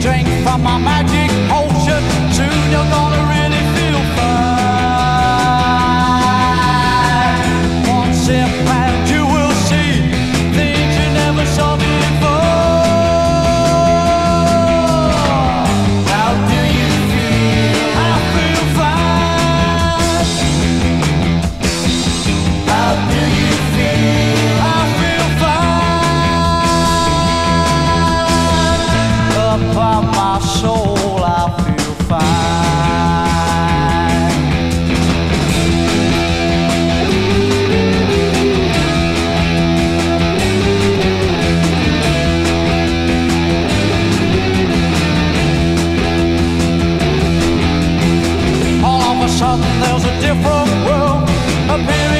drink from my magic potion. Soon you're gonna my soul, I feel fine. All of a sudden, there's a different world appearing.